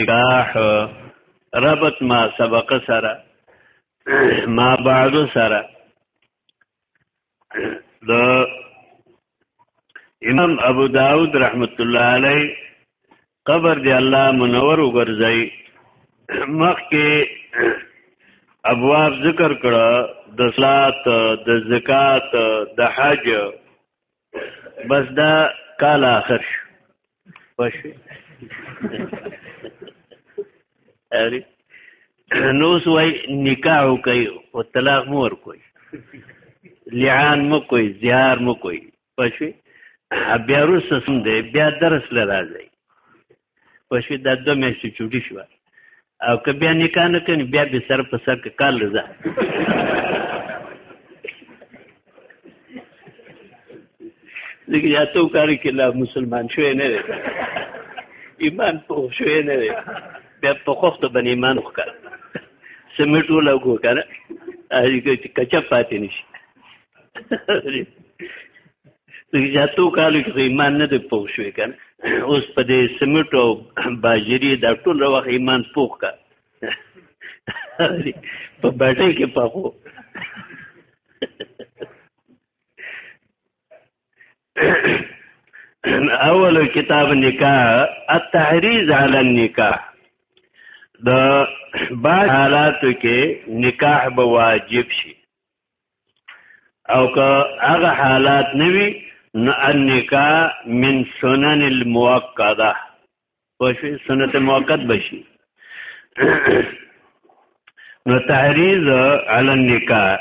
نکاح ربط ما سبق سره ما بعد سره د امام ابو داود رحمت الله علی قبر دی الله منور وګرځي مخکې ابواب ذکر کړه د صلات د زکات د حج بس دا کال آخر شو پښې اری نو سوای نکاح کوي او طلاق مور کوي لعان مو کوي زیار مو کوي پښې بیا روسه سم دی بیا درس لراځي په شي د دوه میاشتې چوټي شو او که بیا نکاح نه کوي بیا به سر په سر کې کال لزه لیکن یا تو کاری کې لا مسلمان شوی نه دی ایمان په شوی نه دی بیا په خوخت بن ایمان وکړ سمټو لګو کنه اې کچا پاتې نشي یا تو کالو کې ایمان نه دی پوه شوې کن اوس په دې سمټ او باجری دا ټول راوخ ایمان پوخ کا په بټې کې پخو اول کتاب نکاح التحریز علی النکاح د بعض حالاتو کې نکاح به واجب شي او که هغه حالات نوي نو النکاح من سنن المؤکده وشي سنت موقت بشي نو تحریز علی النکاح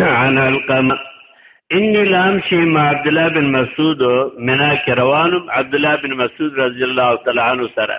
عن القم انی لام شی ما عبد الله بن مسعود منا کې روانم عبد الله بن مسعود رضی الله تعالی عنہ سره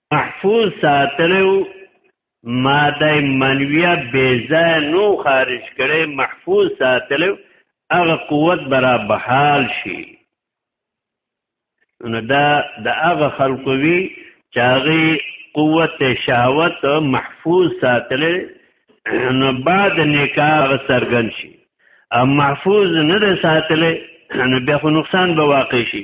محفوظ ساتلو ماده منویه بیزه نو خارج کړي محفوظ ساتلو هغه قوت برا بحال شي نو دا د هغه خلکو وی چې هغه قوت شهوت محفوظ ساتل نو بعد نکاح سرګن شي او محفوظ نه ساتل نو بیا خو نقصان به واقع شي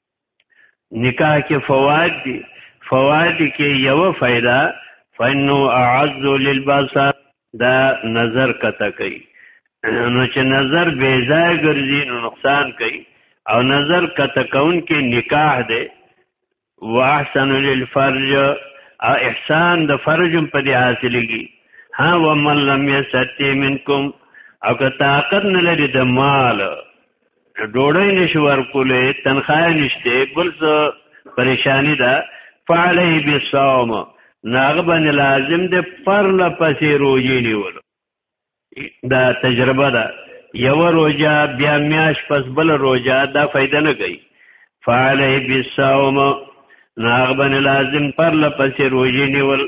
نکاح کې فوائد دي فوائد کې یو فائدہ فینو اعز للبصر دا نظر کته کوي نو چې نظر بے ځای ګرځي نو نقصان کوي او نظر کته کون کې نکاح دی واحسن للفرج او احسان د فرج په دې حاصلېږي ها ومن لم یستی منکم او که طاقت نه لري د مال ډوړی نشو ورکولې تنخواه نشته بل څه پریشانی ده فعلی بالصوم ناغه باندې لازم ده پر لپسې روزي نیول دا تجربه ده یو روزه بیا میاش پس بل روزه دا فائدہ نه کوي فعلی بالصوم ناغه باندې لازم پر لپسې روزي نیول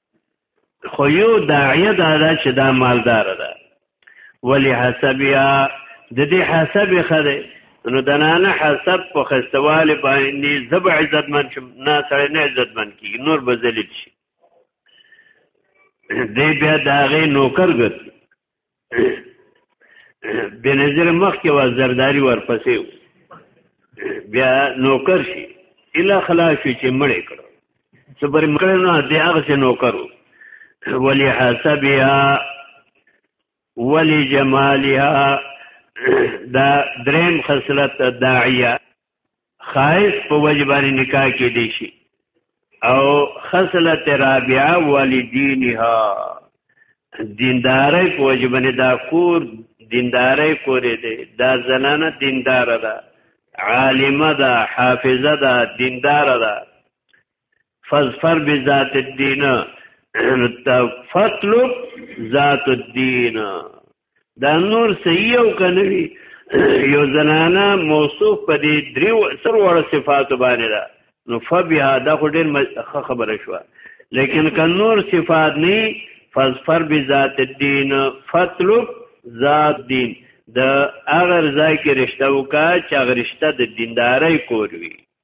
خو یو داعیه دا ده چې دا مالدار ده ولی حسبیا د دې حسب خره نو دنانه حسب په خستواله باندې زب عزت من شم نه سره نه عزت من کی نور بذلیل شي دې بیا داغه نوکر ګت بنظیر مخکې و زرداری ورپسې و بیا نوکر شي الا خلاص شي چې مړې کړو چې پر مړې نه دی هغه چې نوکرو ولی حسبها ولی جمالها دا دریم خصلت داعیه خواهش په وجه باندې نکاح کې دی شي او خصلت رابعه والدینها دیندارۍ په وجه باندې دا کور دیندارۍ کورې دی دا زنانه دیندار ده عالمه ده حافظه ده دیندار ده فظفر بذات الدین فطلب ذات الدین دا نور صحیح او کنوی یو زنانا موصوف په دې دریو سر وړ صفات باندې ده نو فبها دا خو ډېر خبره شو لیکن که نور صفات نه فظفر بذات الدین فطلب ذات دین د اگر ځای کې رشتہ وکا چې اگر رشتہ د دیندارۍ کور وي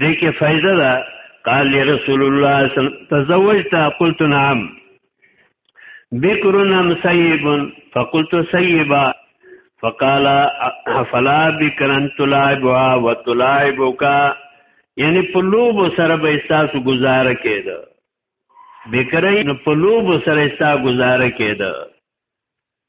دې کې فائدہ ده قال لي رسول الله صلی الله علیه وسلم تزوجت قلت نعم بكر ام سيب فقلت سيبا فقال فلا بكرا تلاعبها وتلاعبك یعنی په لوب سره به تاسو گزاره کېده بکرای نو په لوب سره تاسو گزاره کېده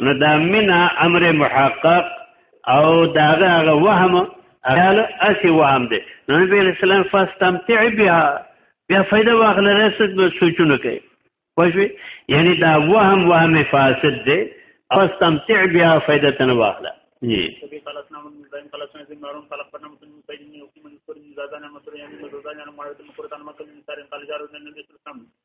نو دا منا امر محقق او داغه هغه وهم قال اسی وهم دی نو نبی اسلام فاستمتع بها بیا فائدہ واخله رسد به سوچونه کوي پښوی یعنی دا وهم وهم فاسد دی فاستمتع بها فائدہ تن واخله جی قال جارو النبي صلى الله عليه وسلم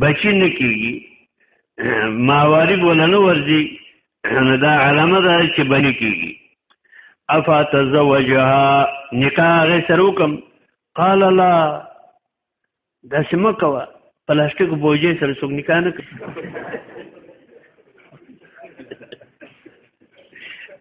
بچی نه کیږي ماواری بولنه ورځي نو دا علامه ده چې بنی کیږي افا تزوجها نکاح غي سروکم قال لا دا سم کوا پلاستیک بوجه سره څوک نکاح نه کوي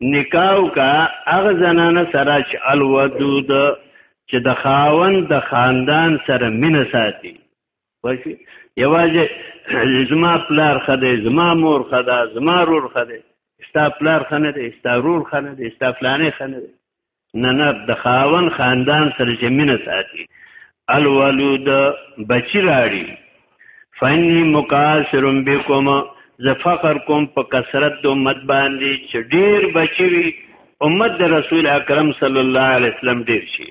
نکاو کا هغه زنانه سره چې الودود چې د خاون د خاندان سره مینه ساتي وایي یوازې زما پلار خده زما مور خده زما رور خده ستا پلار خنه دی ستا رور خنه دی ستا فلانه خنه دی نه نه د خاون خاندان سره چې مینه ساتي الولود بچی راړي فنی مکاسرم بكم ز فقر کوم په کثرت د امت باندې چې ډیر بچی وي امت د رسول اکرم صلی الله علیه وسلم ډیر شي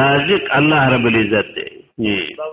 رازق الله رب العزت دی باب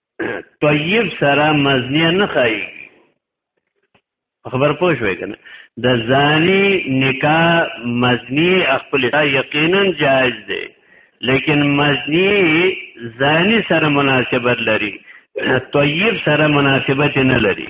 طیب سره مزنیه نه خای خبر پوه شوې کنه د زانی نکاح مزنی خپل یقینا جائز دی لیکن مزنی زانی سره مناسبت لري طیب سره مناسبت نه لري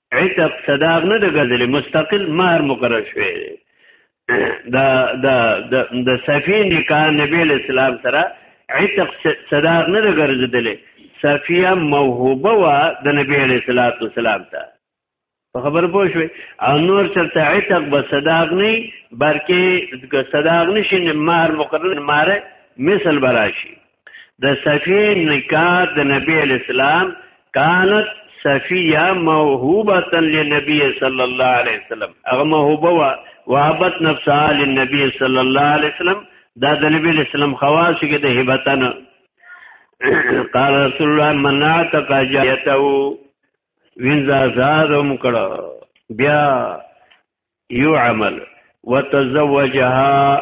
عتق صداق نه د غزل مستقل مہر مقرر شوی دی دا دا د صفی نکاح نبی اسلام سره عتق صداق نه ګرځیدلې صفیه موهوبه وا د نبی علیہ الصلوۃ والسلام ته په خبر پوه شوي او نور چرته عتق به صداق نه بلکې صداق نشي مہر مقرر مہر مثل براشي د صفی نکاح د نبی اسلام کانت صفیه موهوبه للنبی صلی الله علیه وسلم هغه موهوبه وا وهبت نفسها للنبی صلی الله علیه وسلم دا د نبی اسلام خواص کې د هبتن قال رسول الله من اعتق جایته وینځه زادم کړه بیا یو عمل وتزوجها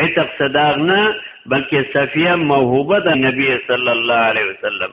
عتق صداق نه بلکې صفیه موهوبه د نبی صلی الله علیه وسلم